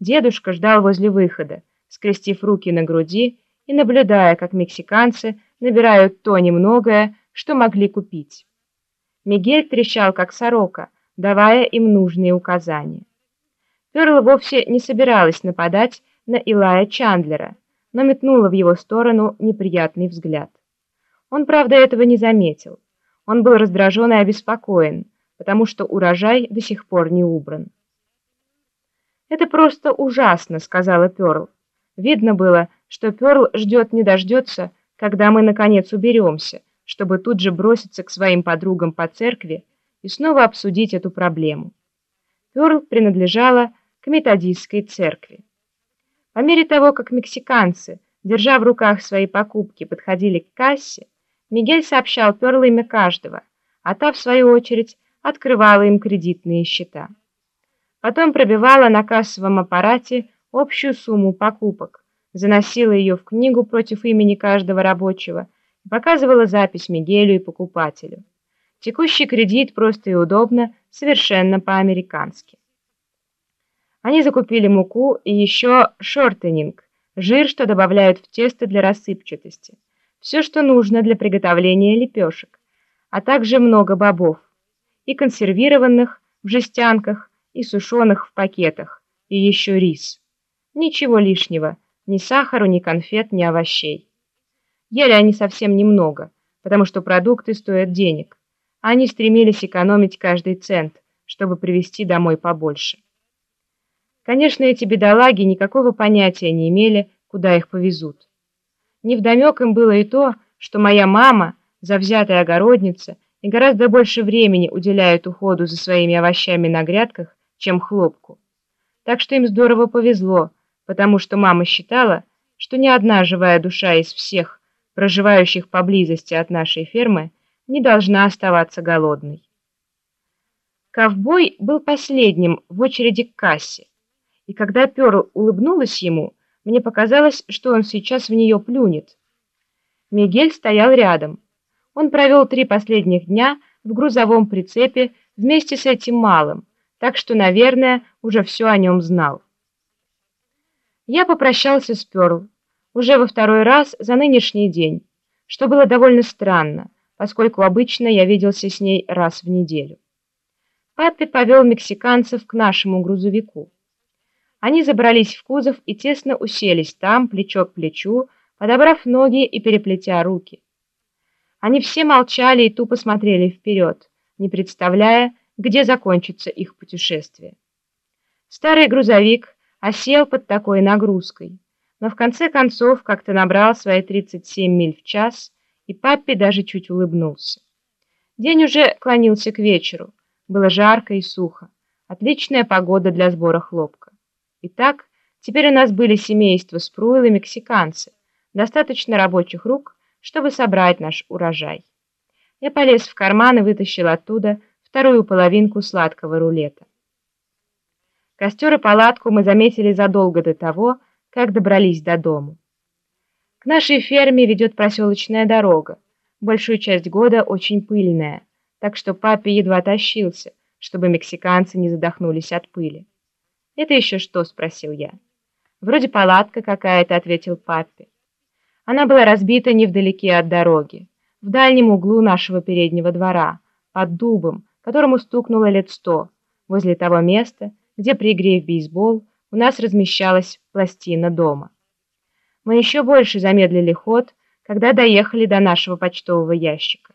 Дедушка ждал возле выхода, скрестив руки на груди и наблюдая, как мексиканцы набирают то немногое, что могли купить. Мигель трещал, как сорока, давая им нужные указания. Перл вовсе не собиралась нападать на Илая Чандлера, но метнула в его сторону неприятный взгляд. Он, правда, этого не заметил. Он был раздражен и обеспокоен, потому что урожай до сих пор не убран. «Это просто ужасно», — сказала Перл. Видно было, что Перл ждет не дождется, когда мы, наконец, уберемся, чтобы тут же броситься к своим подругам по церкви и снова обсудить эту проблему. Перл принадлежала к методистской церкви. По мере того, как мексиканцы, держа в руках свои покупки, подходили к кассе, Мигель сообщал Перл имя каждого, а та, в свою очередь, открывала им кредитные счета. Потом пробивала на кассовом аппарате общую сумму покупок, заносила ее в книгу против имени каждого рабочего и показывала запись Мигелю и покупателю. Текущий кредит просто и удобно, совершенно по-американски. Они закупили муку и еще шортенинг, жир, что добавляют в тесто для рассыпчатости, все, что нужно для приготовления лепешек, а также много бобов, и консервированных в жестянках, и сушеных в пакетах, и еще рис. Ничего лишнего, ни сахару, ни конфет, ни овощей. Ели они совсем немного, потому что продукты стоят денег, они стремились экономить каждый цент, чтобы привезти домой побольше. Конечно, эти бедолаги никакого понятия не имели, куда их повезут. Невдомек им было и то, что моя мама, завзятая огородница, и гораздо больше времени уделяет уходу за своими овощами на грядках, чем хлопку. Так что им здорово повезло, потому что мама считала, что ни одна живая душа из всех, проживающих поблизости от нашей фермы, не должна оставаться голодной. Ковбой был последним в очереди к кассе, и когда Перл улыбнулась ему, мне показалось, что он сейчас в нее плюнет. Мигель стоял рядом. Он провел три последних дня в грузовом прицепе вместе с этим малым, так что, наверное, уже все о нем знал. Я попрощался с Перл уже во второй раз за нынешний день, что было довольно странно, поскольку обычно я виделся с ней раз в неделю. Паппи повел мексиканцев к нашему грузовику. Они забрались в кузов и тесно уселись там, плечо к плечу, подобрав ноги и переплетя руки. Они все молчали и тупо смотрели вперед, не представляя, где закончится их путешествие. Старый грузовик осел под такой нагрузкой, но в конце концов как-то набрал свои 37 миль в час, и папе даже чуть улыбнулся. День уже клонился к вечеру, было жарко и сухо, отличная погода для сбора хлопка. Итак, теперь у нас были семейство Спруил и мексиканцы, достаточно рабочих рук, чтобы собрать наш урожай. Я полез в карман и вытащил оттуда вторую половинку сладкого рулета. Костер и палатку мы заметили задолго до того, как добрались до дому. К нашей ферме ведет проселочная дорога, большую часть года очень пыльная, так что папе едва тащился, чтобы мексиканцы не задохнулись от пыли. «Это еще что?» — спросил я. «Вроде палатка какая-то», — ответил папе. Она была разбита невдалеке от дороги, в дальнем углу нашего переднего двора, под дубом, которому стукнуло лет сто, возле того места, где при игре в бейсбол у нас размещалась пластина дома. Мы еще больше замедлили ход, когда доехали до нашего почтового ящика.